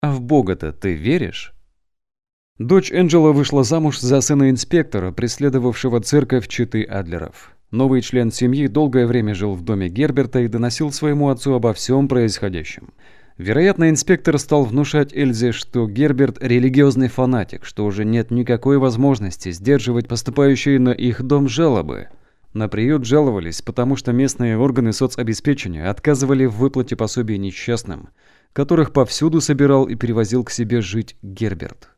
А в Бога-то ты веришь? Дочь Энджела вышла замуж за сына инспектора, преследовавшего церковь Читы Адлеров. Новый член семьи долгое время жил в доме Герберта и доносил своему отцу обо всем происходящем. Вероятно, инспектор стал внушать Эльзе, что Герберт – религиозный фанатик, что уже нет никакой возможности сдерживать поступающие на их дом жалобы. На приют жаловались, потому что местные органы соцобеспечения отказывали в выплате пособий несчастным, которых повсюду собирал и перевозил к себе жить Герберт.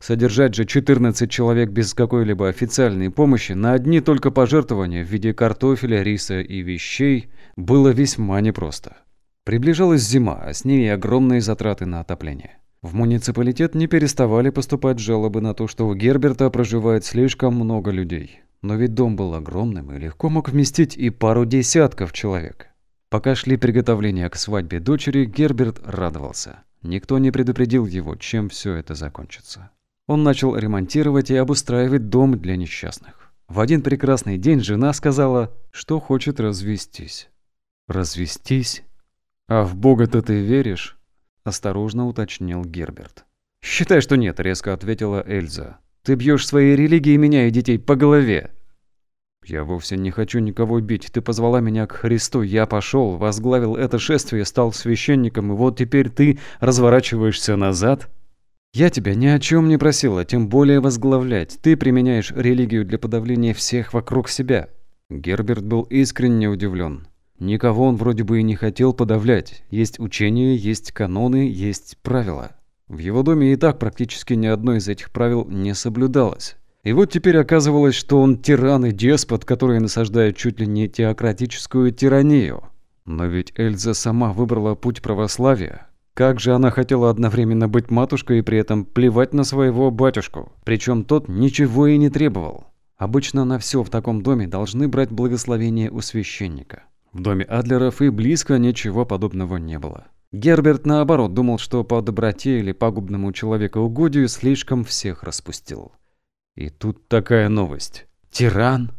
Содержать же 14 человек без какой-либо официальной помощи на одни только пожертвования в виде картофеля, риса и вещей было весьма непросто. Приближалась зима, а с ней и огромные затраты на отопление. В муниципалитет не переставали поступать жалобы на то, что у Герберта проживает слишком много людей. Но ведь дом был огромным и легко мог вместить и пару десятков человек. Пока шли приготовления к свадьбе дочери, Герберт радовался. Никто не предупредил его, чем все это закончится. Он начал ремонтировать и обустраивать дом для несчастных. В один прекрасный день жена сказала, что хочет развестись. «Развестись?» «А в Бога-то ты веришь?» – осторожно уточнил Герберт. «Считай, что нет», – резко ответила Эльза. «Ты бьешь своей религией меня и детей по голове». «Я вовсе не хочу никого бить. Ты позвала меня к Христу. Я пошел, возглавил это шествие, стал священником, и вот теперь ты разворачиваешься назад?» «Я тебя ни о чем не просила, тем более возглавлять. Ты применяешь религию для подавления всех вокруг себя». Герберт был искренне удивлен. Никого он вроде бы и не хотел подавлять. Есть учения, есть каноны, есть правила. В его доме и так практически ни одно из этих правил не соблюдалось. И вот теперь оказывалось, что он тиран и деспот, который насаждает чуть ли не теократическую тиранию. Но ведь Эльза сама выбрала путь православия. Как же она хотела одновременно быть матушкой и при этом плевать на своего батюшку. Причем тот ничего и не требовал. Обычно на все в таком доме должны брать благословение у священника. В доме Адлеров и близко ничего подобного не было. Герберт, наоборот, думал, что по доброте или пагубному человекоугодию слишком всех распустил. И тут такая новость. Тиран?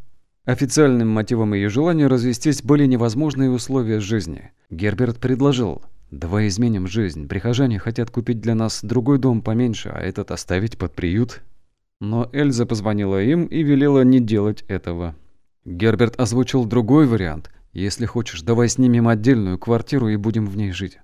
Официальным мотивом ее желания развестись были невозможные условия жизни. Герберт предложил «Давай изменим жизнь. Прихожане хотят купить для нас другой дом поменьше, а этот оставить под приют». Но Эльза позвонила им и велела не делать этого. Герберт озвучил другой вариант если хочешь, давай снимем отдельную квартиру и будем в ней жить.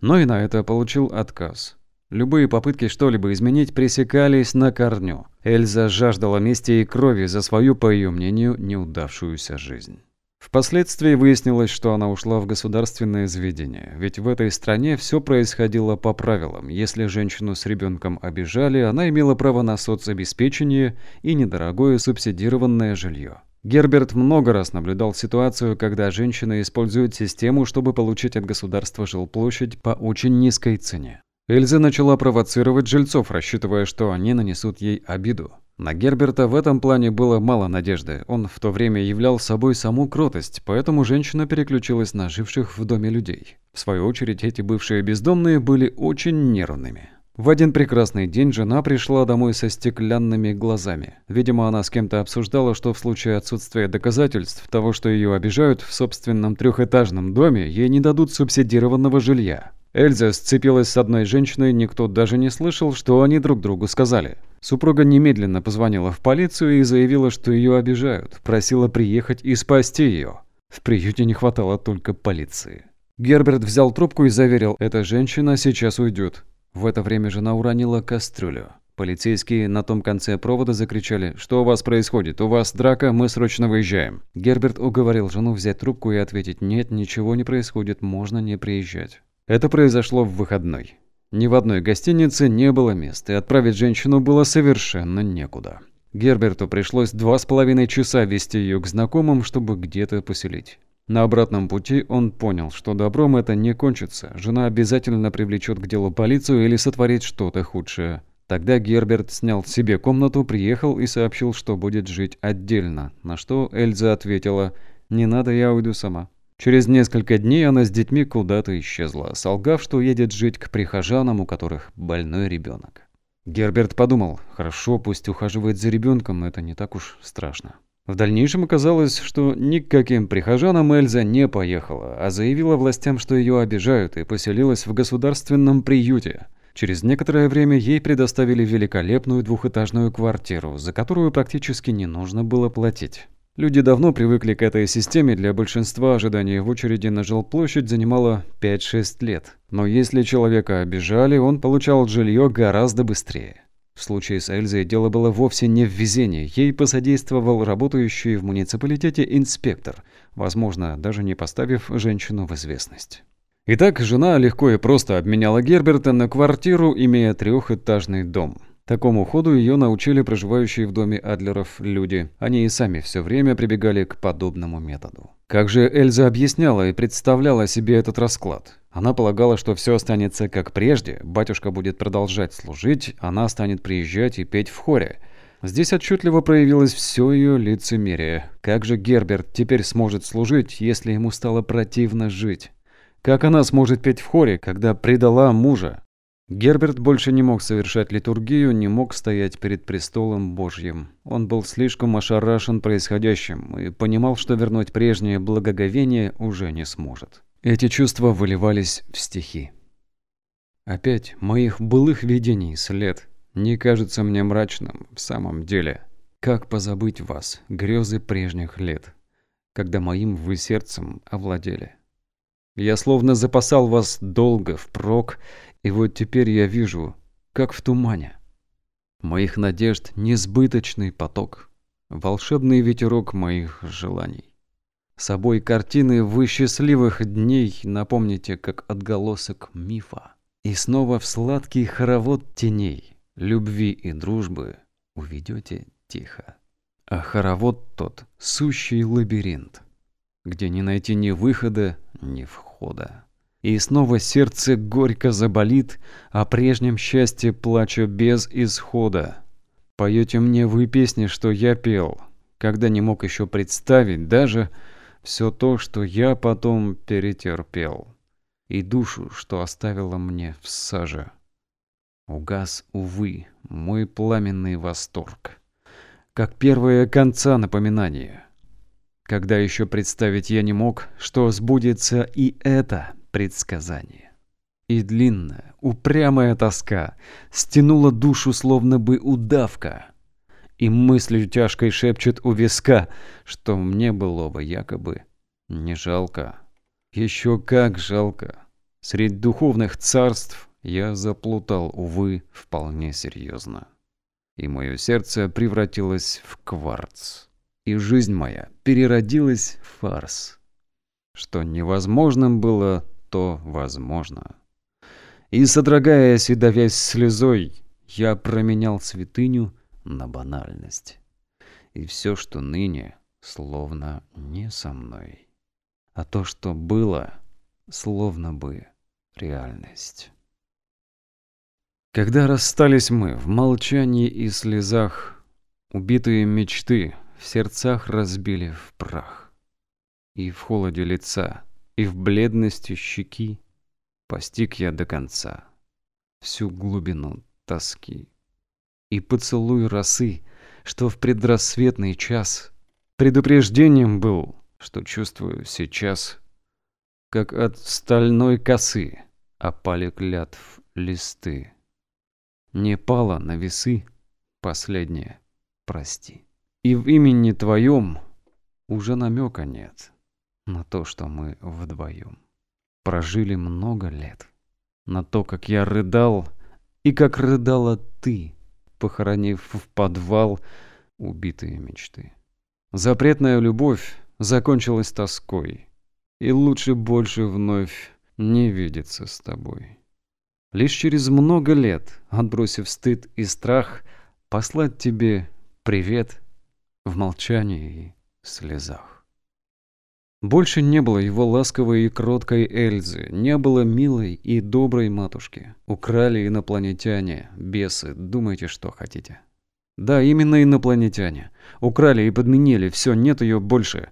Но и на это получил отказ. Любые попытки что-либо изменить пресекались на корню. Эльза жаждала мести и крови за свою, по ее мнению, неудавшуюся жизнь. Впоследствии выяснилось, что она ушла в государственное заведение, ведь в этой стране все происходило по правилам. Если женщину с ребенком обижали, она имела право на соцобеспечение и недорогое субсидированное жилье. Герберт много раз наблюдал ситуацию, когда женщина использует систему, чтобы получить от государства жилплощадь по очень низкой цене. Эльза начала провоцировать жильцов, рассчитывая, что они нанесут ей обиду. На Герберта в этом плане было мало надежды. Он в то время являл собой саму кротость, поэтому женщина переключилась на живших в доме людей. В свою очередь, эти бывшие бездомные были очень нервными. В один прекрасный день жена пришла домой со стеклянными глазами. Видимо, она с кем-то обсуждала, что в случае отсутствия доказательств того, что ее обижают в собственном трехэтажном доме, ей не дадут субсидированного жилья. Эльза сцепилась с одной женщиной, никто даже не слышал, что они друг другу сказали. Супруга немедленно позвонила в полицию и заявила, что ее обижают, просила приехать и спасти ее. В приюте не хватало только полиции. Герберт взял трубку и заверил, эта женщина сейчас уйдет. В это время жена уронила кастрюлю. Полицейские на том конце провода закричали «Что у вас происходит? У вас драка, мы срочно выезжаем». Герберт уговорил жену взять трубку и ответить «Нет, ничего не происходит, можно не приезжать». Это произошло в выходной. Ни в одной гостинице не было мест, и отправить женщину было совершенно некуда. Герберту пришлось два с половиной часа вести ее к знакомым, чтобы где-то поселить. На обратном пути он понял, что добром это не кончится. Жена обязательно привлечет к делу полицию или сотворит что-то худшее. Тогда Герберт снял себе комнату, приехал и сообщил, что будет жить отдельно. На что Эльза ответила «Не надо, я уйду сама». Через несколько дней она с детьми куда-то исчезла, солгав, что едет жить к прихожанам, у которых больной ребенок. Герберт подумал, хорошо, пусть ухаживает за ребенком, это не так уж страшно. В дальнейшем оказалось, что никаким прихожанам Эльза не поехала, а заявила властям, что ее обижают, и поселилась в государственном приюте. Через некоторое время ей предоставили великолепную двухэтажную квартиру, за которую практически не нужно было платить. Люди давно привыкли к этой системе, для большинства ожидание в очереди на жилплощадь занимало 5-6 лет. Но если человека обижали, он получал жилье гораздо быстрее. В случае с Эльзой дело было вовсе не в везении. Ей посодействовал работающий в муниципалитете инспектор, возможно, даже не поставив женщину в известность. Итак, жена легко и просто обменяла Герберта на квартиру, имея трехэтажный дом. Такому ходу ее научили проживающие в доме Адлеров люди. Они и сами все время прибегали к подобному методу. Как же Эльза объясняла и представляла себе этот расклад? Она полагала, что все останется как прежде, батюшка будет продолжать служить, она станет приезжать и петь в хоре. Здесь отчетливо проявилось все ее лицемерие. Как же Герберт теперь сможет служить, если ему стало противно жить? Как она сможет петь в хоре, когда предала мужа? Герберт больше не мог совершать литургию, не мог стоять перед престолом Божьим. Он был слишком ошарашен происходящим и понимал, что вернуть прежнее благоговение уже не сможет. Эти чувства выливались в стихи. Опять моих былых видений след не кажется мне мрачным в самом деле. Как позабыть вас, грезы прежних лет, когда моим вы сердцем овладели? Я словно запасал вас долго впрок, и вот теперь я вижу, как в тумане. Моих надежд несбыточный поток, волшебный ветерок моих желаний. Собой картины вы счастливых дней напомните, как отголосок мифа. И снова в сладкий хоровод теней, любви и дружбы уведете тихо. А хоровод тот — сущий лабиринт, где не найти ни выхода, ни входа. И снова сердце горько заболит, о прежнем счастье плачу без исхода. Поете мне вы песни, что я пел, когда не мог еще представить даже все то, что я потом перетерпел, и душу, что оставила мне в саже. Угас, увы, мой пламенный восторг, как первое конца напоминание — когда еще представить я не мог, что сбудется и это предсказание. И длинная, упрямая тоска стянула душу, словно бы удавка. И мыслью тяжкой шепчет у виска, что мне было бы якобы не жалко. Еще как жалко. Средь духовных царств я заплутал, увы, вполне серьезно. И мое сердце превратилось в кварц и жизнь моя переродилась в фарс. Что невозможным было, то возможно. И, содрогаясь и давясь слезой, я променял святыню на банальность. И все, что ныне, словно не со мной. А то, что было, словно бы реальность. Когда расстались мы в молчании и слезах, убитые мечты в сердцах разбили в прах. И в холоде лица, и в бледности щеки постиг я до конца всю глубину тоски. И поцелуй росы, что в предрассветный час предупреждением был, что чувствую сейчас, как от стальной косы опали клятв листы. Не пало на весы последнее, прости. И в имени твоем уже намека нет на то, что мы вдвоем прожили много лет. На то, как я рыдал и как рыдала ты, похоронив в подвал убитые мечты. Запретная любовь закончилась тоской, и лучше больше вновь не видеться с тобой. Лишь через много лет, отбросив стыд и страх, послать тебе привет в молчании и слезах. Больше не было его ласковой и кроткой Эльзы, не было милой и доброй матушки. Украли инопланетяне, бесы, думайте, что хотите. Да, именно инопланетяне. Украли и подменили, все, нет ее больше.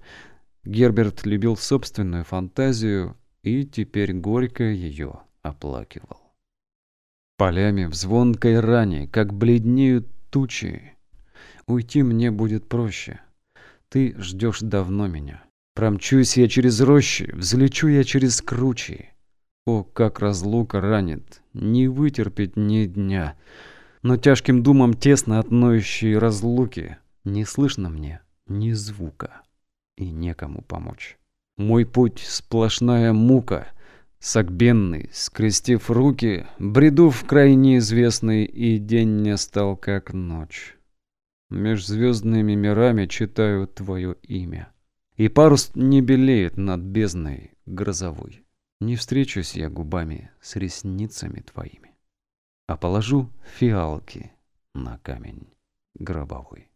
Герберт любил собственную фантазию и теперь горько ее оплакивал. Полями в звонкой ране, как бледнеют тучи, Уйти мне будет проще. Ты ждешь давно меня. Промчусь я через рощи, взлечу я через кручи. О, как разлука ранит, не вытерпеть ни дня. Но тяжким думам тесно от ноющей разлуки не слышно мне ни звука, и некому помочь. Мой путь сплошная мука, согбенный, скрестив руки, бреду в край неизвестный, и день не стал как ночь. Меж звездными мирами читаю твое имя, и парус не белеет над бездной грозовой. Не встречусь я губами с ресницами твоими, а положу фиалки на камень гробовой.